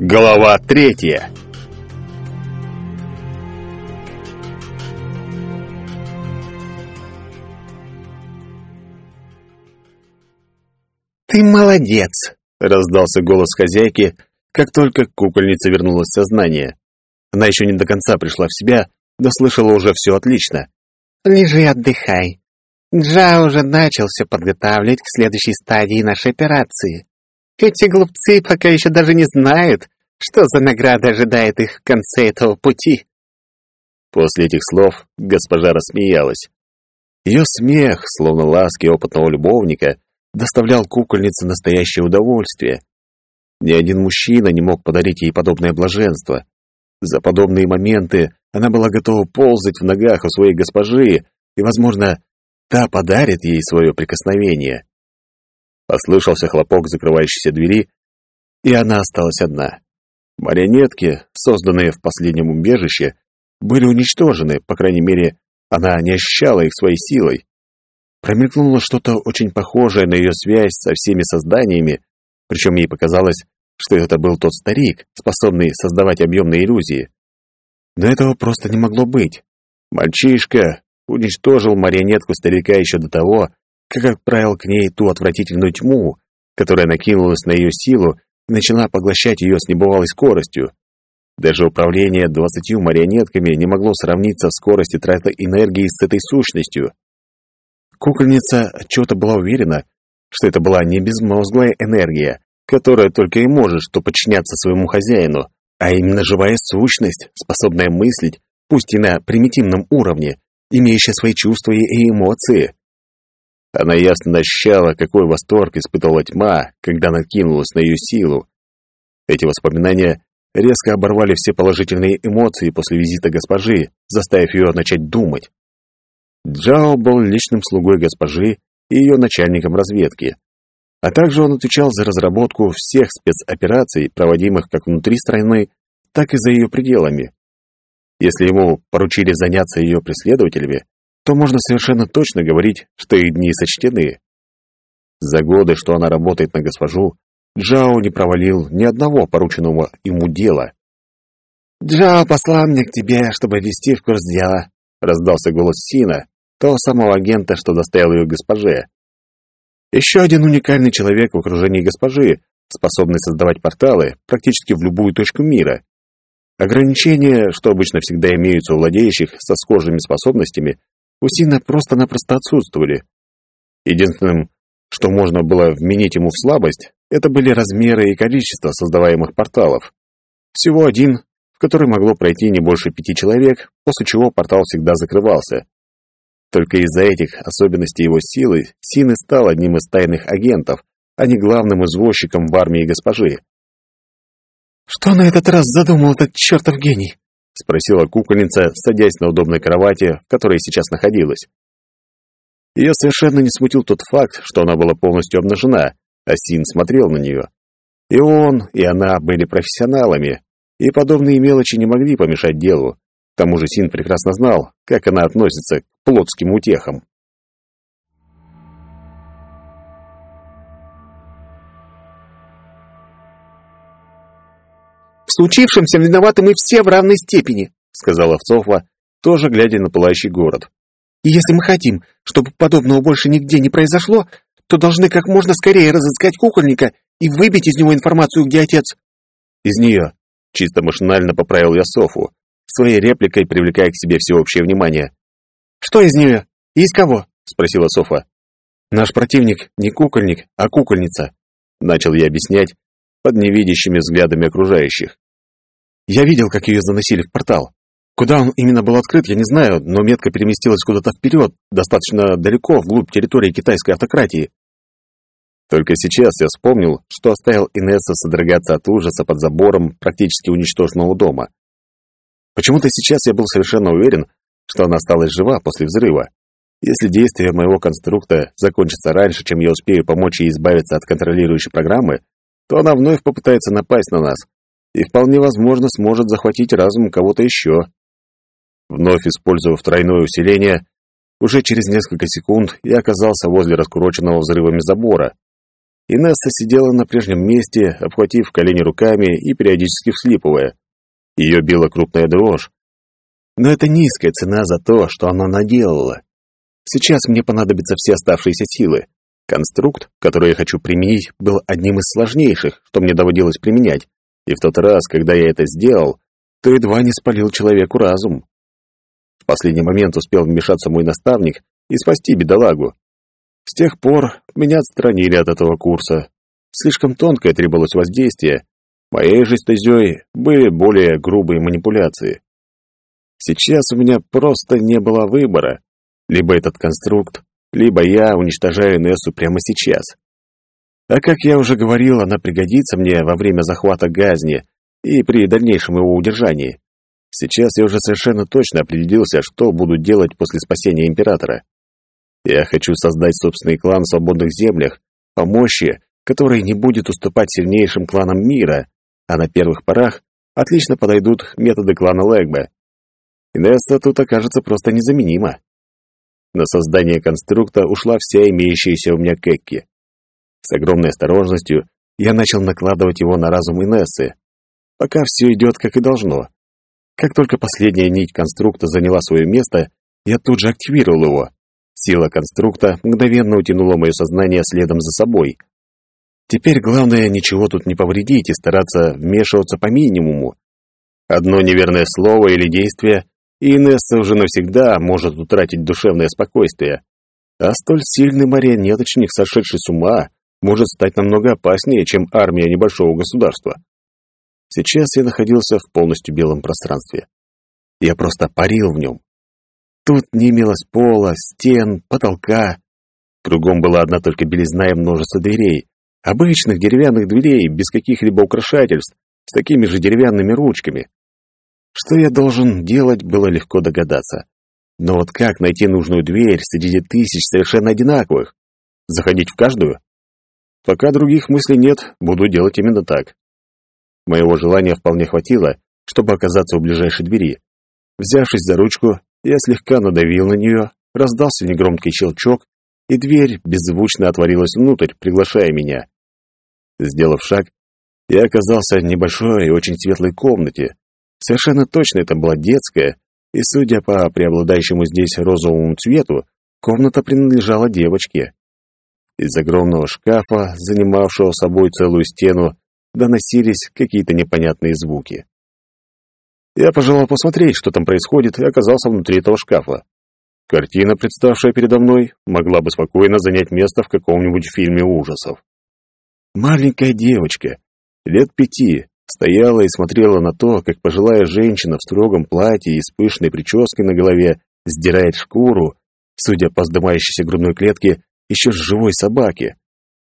Глава третья. «Ты молодец!» — раздался голос хозяйки, как только кукольница вернулась в сознание. Она еще не до конца пришла в себя, но слышала уже все отлично. «Лежи, отдыхай. Джа уже начал все подготавливать к следующей стадии нашей операции. Эти глупцы пока еще даже не знают, что за награда ожидает их в конце этого пути». После этих слов госпожа рассмеялась. Ее смех, словно ласки опытного любовника, доставлял кукольнице настоящее удовольствие. Ни один мужчина не мог подарить ей подобное блаженство. За подобные моменты она была готова ползать в ногах у своей госпожи, и, возможно, та подарит ей свое прикосновение. Послышался хлопок закрывающейся двери, и она осталась одна. Марионетки, созданные в последнем убежище, были уничтожены, по крайней мере, она не ощущала их своей силой. Промелькнуло что-то очень похожее на ее связь со всеми созданиями, причем ей показалось, что это был тот старик, способный создавать объемные иллюзии. Но этого просто не могло быть. Мальчишка уничтожил марионетку старика еще до того, как отправил к ней ту отвратительную тьму, которая накинулась на ее силу начала поглощать ее с небывалой скоростью. Даже управление двадцатью марионетками не могло сравниться с скоростью траты энергии с этой сущностью. Кукольница отчего-то была уверена, что это была не безмозглая энергия, которая только и может что подчиняться своему хозяину, а именно живая сущность, способная мыслить, пусть и на примитивном уровне, имеющая свои чувства и эмоции. Она ясно ощущала, какой восторг испытывала тьма, когда накинулась на ее силу. Эти воспоминания резко оборвали все положительные эмоции после визита госпожи, заставив ее начать думать. Джао был личным слугой госпожи и ее начальником разведки. А также он отвечал за разработку всех спецопераций, проводимых как внутри страны, так и за ее пределами. Если ему поручили заняться ее преследователями, то можно совершенно точно говорить, что их дни сочтены. За годы, что она работает на госпожу, Джао не провалил ни одного порученного ему дела. «Джао послал меня к тебе, чтобы ввести в курс дела», — раздался голос Сина, того самого агента, что доставил ее госпоже. Еще один уникальный человек в окружении госпожи, способный создавать порталы практически в любую точку мира. Ограничения, что обычно всегда имеются у владеющих со схожими способностями, у Сина просто-напросто отсутствовали. Единственным, что можно было вменить ему в слабость, это были размеры и количество создаваемых порталов. Всего один, в который могло пройти не больше пяти человек, после чего портал всегда закрывался. Только из-за этих особенностей его силы Син и стал одним из тайных агентов, а не главным извозчиком в армии госпожи. «Что на этот раз задумал этот чертов гений?» — спросила кукольница, садясь на удобной кровати, в которой сейчас находилась. Ее совершенно не смутил тот факт, что она была полностью обнажена, а Син смотрел на нее. И он, и она были профессионалами, и подобные мелочи не могли помешать делу. К тому же Син прекрасно знал, как она относится к плотским утехам. «В случившемся виноваты мы все в равной степени», — сказала Овцова, тоже глядя на пылающий город. «И если мы хотим, чтобы подобного больше нигде не произошло, то должны как можно скорее разыскать кукольника и выбить из него информацию, где отец». «Из нее», — чисто машинально поправил я Софу, своей репликой привлекая к себе всеобщее внимание. «Что из нее? Из кого?» — спросила Софа. «Наш противник не кукольник, а кукольница», — начал я объяснять под невидящими взглядами окружающих. «Я видел, как ее заносили в портал. Куда он именно был открыт, я не знаю, но метка переместилась куда-то вперед, достаточно далеко, вглубь территории китайской автократии. Только сейчас я вспомнил, что оставил Инесса содрогаться от ужаса под забором практически уничтоженного дома. Почему-то сейчас я был совершенно уверен, что она осталась жива после взрыва. Если действие моего конструкта закончится раньше, чем я успею помочь ей избавиться от контролирующей программы, то она вновь попытается напасть на нас и вполне возможно сможет захватить разум кого-то еще. Вновь использовав тройное усиление, уже через несколько секунд я оказался возле раскуроченного взрывами забора. Инесса сидела на прежнем месте, обхватив колени руками и периодически вслипывая. Ее била крупная дрожь. Но это низкая цена за то, что она наделала. Сейчас мне понадобятся все оставшиеся силы. Конструкт, который я хочу применить, был одним из сложнейших, что мне доводилось применять. И в тот раз, когда я это сделал, то едва не спалил человеку разум. В последний момент успел вмешаться мой наставник и спасти бедолагу. С тех пор меня отстранили от этого курса. Слишком тонкое требовалось воздействие. Моей же стезей были более грубые манипуляции. Сейчас у меня просто не было выбора. Либо этот конструкт, либо я уничтожаю Нессу прямо сейчас. А как я уже говорил, она пригодится мне во время захвата Газни и при дальнейшем его удержании. Сейчас я уже совершенно точно определился, что буду делать после спасения императора. Я хочу создать собственный клан в свободных землях, по мощи, который не будет уступать сильнейшим кланам мира, а на первых порах отлично подойдут методы клана Лэгбе. Инесса тут окажется просто незаменима. На создание конструкта ушла вся имеющаяся у меня Кэкки. С огромной осторожностью я начал накладывать его на разум Инессы. Пока все идет как и должно. Как только последняя нить конструкта заняла свое место, я тут же активировал его. Сила конструкта мгновенно утянула мое сознание следом за собой. Теперь главное ничего тут не повредить и стараться вмешиваться по минимуму. Одно неверное слово или действие, и Инесса уже навсегда может утратить душевное спокойствие. А столь сильный марионеточник, сошедший с ума, может стать намного опаснее, чем армия небольшого государства. Сейчас я находился в полностью белом пространстве. Я просто парил в нем. Тут не имелось пола, стен, потолка. Кругом была одна только белизна и множество дверей. Обычных деревянных дверей, без каких-либо украшательств, с такими же деревянными ручками. Что я должен делать, было легко догадаться. Но вот как найти нужную дверь среди тысяч совершенно одинаковых? Заходить в каждую? Пока других мыслей нет, буду делать именно так. Моего желания вполне хватило, чтобы оказаться у ближайшей двери. Взявшись за ручку, я слегка надавил на нее, раздался негромкий щелчок, и дверь беззвучно отворилась внутрь, приглашая меня. Сделав шаг, я оказался в небольшой и очень светлой комнате. Совершенно точно это была детская, и, судя по преобладающему здесь розовому цвету, комната принадлежала девочке. Из огромного шкафа, занимавшего собой целую стену, доносились какие-то непонятные звуки. Я пожелал посмотреть, что там происходит, и оказался внутри этого шкафа. Картина, представшая передо мной, могла бы спокойно занять место в каком-нибудь фильме ужасов. Маленькая девочка, лет пяти, стояла и смотрела на то, как пожилая женщина в строгом платье и с пышной прической на голове сдирает шкуру, судя по вздымающейся грудной клетке, еще с живой собаки.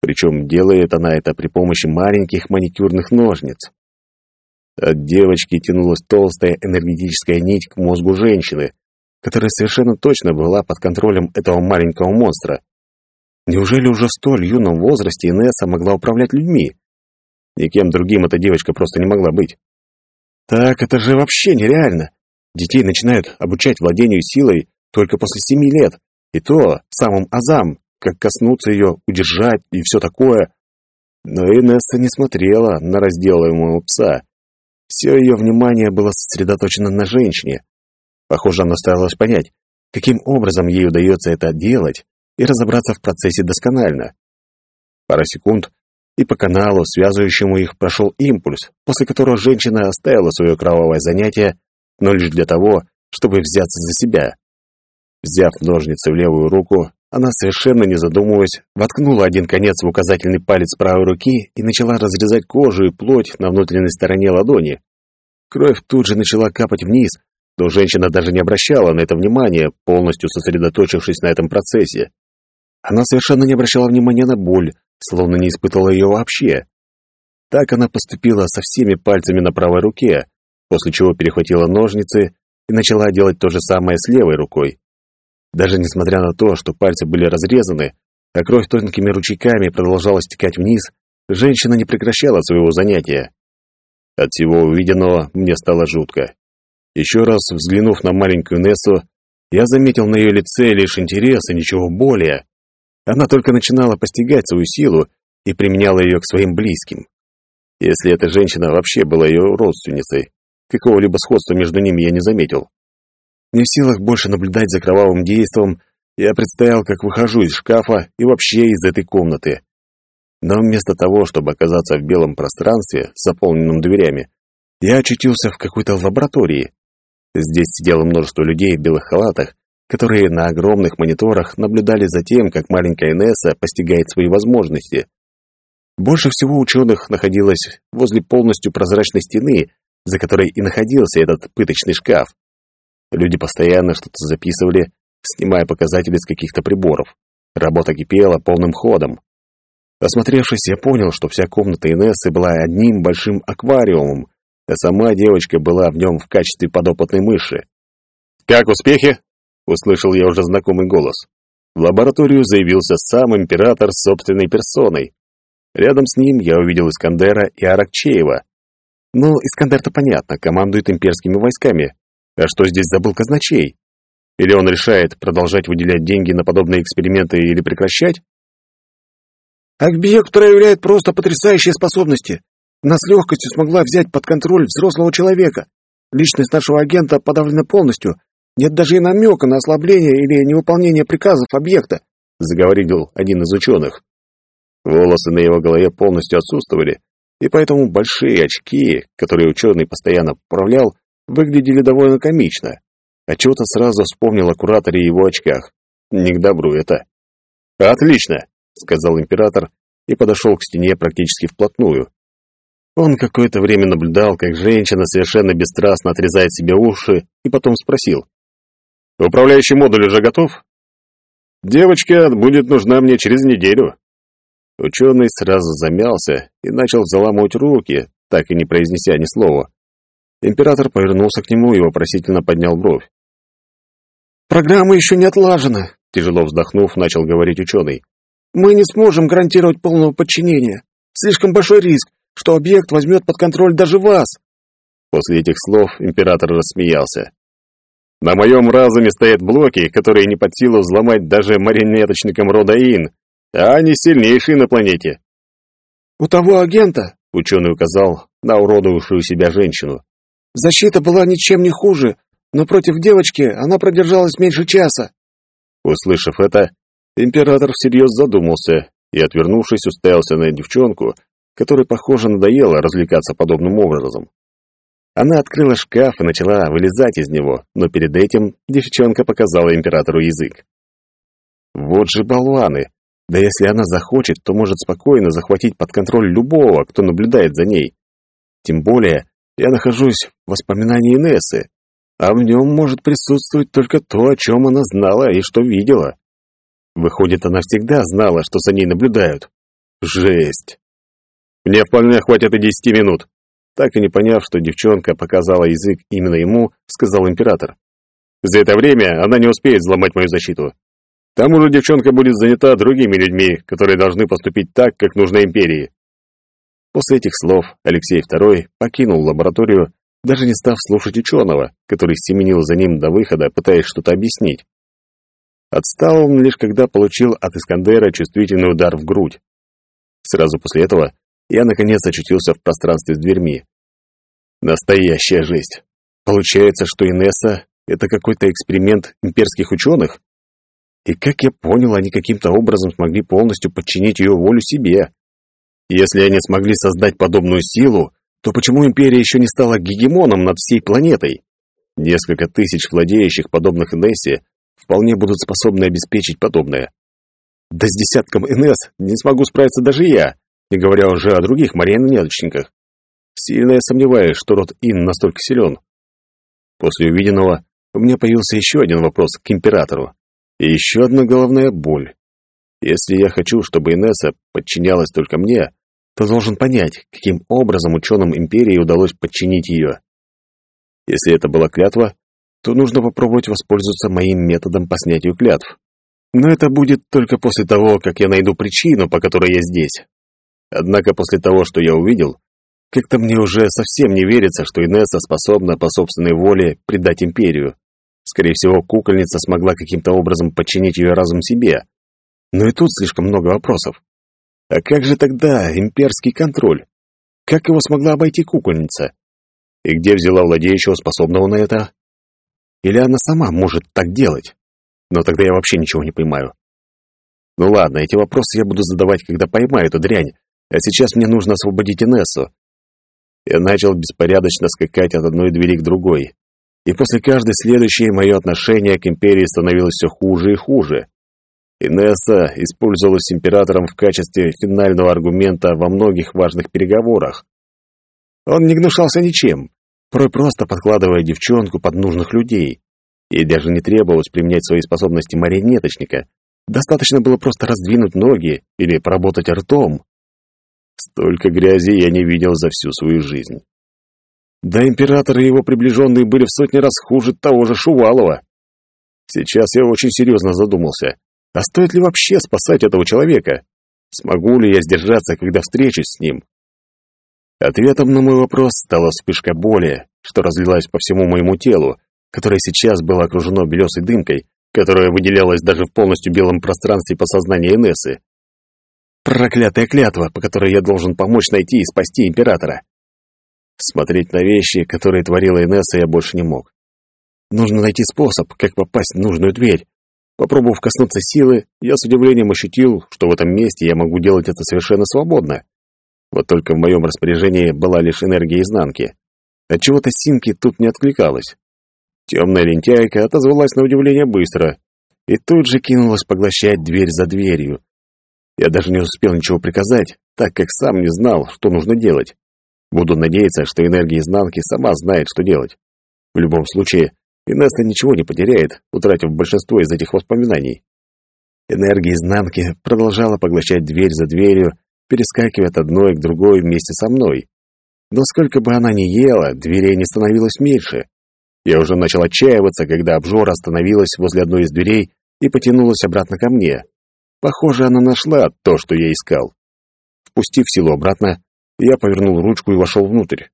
Причем делает она это при помощи маленьких маникюрных ножниц. От девочки тянулась толстая энергетическая нить к мозгу женщины, которая совершенно точно была под контролем этого маленького монстра. Неужели уже в столь юном возрасте Инесса могла управлять людьми? Никем другим эта девочка просто не могла быть. Так это же вообще нереально. Детей начинают обучать владению силой только после семи лет, и то самым азам, как коснуться ее, удержать и все такое. Но Инесса не смотрела на разделаемого пса. Все ее внимание было сосредоточено на женщине. Похоже, она старалась понять, каким образом ей удается это делать, и разобраться в процессе досконально. Пара секунд, и по каналу, связывающему их, прошел импульс, после которого женщина оставила свое кровавое занятие, но лишь для того, чтобы взяться за себя. Взяв ножницы в левую руку, она, совершенно не задумываясь, воткнула один конец в указательный палец правой руки и начала разрезать кожу и плоть на внутренней стороне ладони. Кровь тут же начала капать вниз, но женщина даже не обращала на это внимания, полностью сосредоточившись на этом процессе. Она совершенно не обращала внимания на боль, словно не испытывала ее вообще. Так она поступила со всеми пальцами на правой руке, после чего перехватила ножницы и начала делать то же самое с левой рукой. Даже несмотря на то, что пальцы были разрезаны, а кровь тонкими ручейками продолжала стекать вниз, женщина не прекращала своего занятия. От всего увиденного мне стало жутко. Еще раз взглянув на маленькую Нессу, я заметил на ее лице лишь интерес и ничего более. Она только начинала постигать свою силу и применяла ее к своим близким. Если эта женщина вообще была ее родственницей, какого-либо сходства между ними я не заметил. Не в силах больше наблюдать за кровавым действом, я представил, как выхожу из шкафа и вообще из этой комнаты. Но вместо того, чтобы оказаться в белом пространстве, заполненном дверями, я очутился в какой-то лаборатории. Здесь сидело множество людей в белых халатах, которые на огромных мониторах наблюдали за тем, как маленькая Несса постигает свои возможности. Больше всего ученых находилось возле полностью прозрачной стены, за которой и находился этот пыточный шкаф. Люди постоянно что-то записывали, снимая показатели с каких-то приборов. Работа кипела полным ходом. Осмотревшись, я понял, что вся комната Инессы была одним большим аквариумом, а сама девочка была в нем в качестве подопытной мыши. «Как успехи?» — услышал я уже знакомый голос. В лабораторию заявился сам император с собственной персоной. Рядом с ним я увидел Искандера и Аракчеева. Ну, Искандер-то понятно, командует имперскими войсками. А что здесь забыл казначей? Или он решает продолжать выделять деньги на подобные эксперименты или прекращать? Объект проявляет просто потрясающие способности. Она с легкостью смогла взять под контроль взрослого человека. Личность нашего агента подавлена полностью. Нет даже и намека на ослабление или невыполнение приказов объекта», — заговорил один из ученых. Волосы на его голове полностью отсутствовали, и поэтому большие очки, которые ученый постоянно поправлял, выглядели довольно комично. А чего-то сразу вспомнил о кураторе и его очках. Не к добру это. «Отлично!» — сказал император и подошел к стене практически вплотную. Он какое-то время наблюдал, как женщина совершенно бесстрастно отрезает себе уши, и потом спросил. «Управляющий модуль уже готов?» «Девочка будет нужна мне через неделю». Ученый сразу замялся и начал заламывать руки, так и не произнеся ни слова. Император повернулся к нему и вопросительно поднял бровь. «Программа еще не отлажена», — тяжело вздохнув, начал говорить ученый. Мы не сможем гарантировать полного подчинения. Слишком большой риск, что объект возьмет под контроль даже вас. После этих слов император рассмеялся. На моем разуме стоят блоки, которые не под силу взломать даже марионеточникам рода Ин, а они сильнейшие на планете. У того агента, ученый указал на уродовавшую себя женщину, защита была ничем не хуже, но против девочки она продержалась меньше часа. Услышав это, Император всерьез задумался и, отвернувшись, уставился на девчонку, которой, похоже, надоело развлекаться подобным образом. Она открыла шкаф и начала вылезать из него, но перед этим девчонка показала императору язык. Вот же болваны! Да если она захочет, то может спокойно захватить под контроль любого, кто наблюдает за ней. Тем более, я нахожусь в воспоминании Инессы, а в нем может присутствовать только то, о чем она знала и что видела. Выходит, она всегда знала, что за ней наблюдают. Жесть. Мне вполне хватит и десяти минут. Так и не поняв, что девчонка показала язык именно ему, сказал император. За это время она не успеет взломать мою защиту. К тому же девчонка будет занята другими людьми, которые должны поступить так, как нужно империи. После этих слов Алексей II покинул лабораторию, даже не став слушать ученого, который семенил за ним до выхода, пытаясь что-то объяснить. Отстал он лишь когда получил от Искандера чувствительный удар в грудь. Сразу после этого я наконец очутился в пространстве с дверьми. Настоящая жесть. Получается, что Инесса — это какой-то эксперимент имперских ученых? И как я понял, они каким-то образом смогли полностью подчинить ее волю себе. Если они смогли создать подобную силу, то почему империя еще не стала гегемоном над всей планетой? Несколько тысяч владеющих подобных Инессе вполне будут способны обеспечить подобное. Да с десятком НС не смогу справиться даже я, не говоря уже о других марионеточниках. Сильно я сомневаюсь, что род Ин настолько силен. После увиденного у меня появился еще один вопрос к императору. И еще одна головная боль. Если я хочу, чтобы Инесса подчинялась только мне, то должен понять, каким образом ученым империи удалось подчинить ее. Если это была клятва, то нужно попробовать воспользоваться моим методом по снятию клятв. Но это будет только после того, как я найду причину, по которой я здесь. Однако после того, что я увидел, как-то мне уже совсем не верится, что Инесса способна по собственной воле предать империю. Скорее всего, кукольница смогла каким-то образом подчинить ее разум себе. Но и тут слишком много вопросов. А как же тогда имперский контроль? Как его смогла обойти кукольница? И где взяла владеющего, способного на это? Или она сама может так делать? Но тогда я вообще ничего не понимаю. Ну ладно, эти вопросы я буду задавать, когда поймаю эту дрянь, а сейчас мне нужно освободить Инессу. Я начал беспорядочно скакать от одной двери к другой. И после каждой следующей мое отношение к империи становилось все хуже и хуже. Инесса использовалась императором в качестве финального аргумента во многих важных переговорах. Он не гнушался ничем, порой просто подкладывая девчонку под нужных людей. Ей даже не требовалось применять свои способности марионеточника. Достаточно было просто раздвинуть ноги или поработать ртом. Столько грязи я не видел за всю свою жизнь. Да император и его приближенные были в сотни раз хуже того же Шувалова. Сейчас я очень серьезно задумался, а стоит ли вообще спасать этого человека? Смогу ли я сдержаться, когда встречусь с ним? Ответом на мой вопрос стала вспышка боли, что разлилась по всему моему телу, которое сейчас было окружено белесой дымкой, которая выделялась даже в полностью белом пространстве по сознанию Инессы. Проклятая клятва, по которой я должен помочь найти и спасти императора. Смотреть на вещи, которые творила Инесса, я больше не мог. Нужно найти способ, как попасть в нужную дверь. Попробовав коснуться силы, я с удивлением ощутил, что в этом месте я могу делать это совершенно свободно. Вот только в моем распоряжении была лишь энергия изнанки. Отчего-то Синки тут не откликалась. Темная лентяйка отозвалась на удивление быстро и тут же кинулась поглощать дверь за дверью. Я даже не успел ничего приказать, так как сам не знал, что нужно делать. Буду надеяться, что энергия изнанки сама знает, что делать. В любом случае, Инесса ничего не потеряет, утратив большинство из этих воспоминаний. Энергия изнанки продолжала поглощать дверь за дверью, перескакивая от одной к другой вместе со мной. Но сколько бы она ни ела, дверей не становилось меньше. Я уже начал отчаиваться, когда обжора остановилась возле одной из дверей и потянулась обратно ко мне. Похоже, она нашла то, что я искал. Впустив силу обратно, я повернул ручку и вошел внутрь.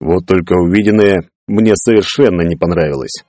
Вот только увиденное мне совершенно не понравилось.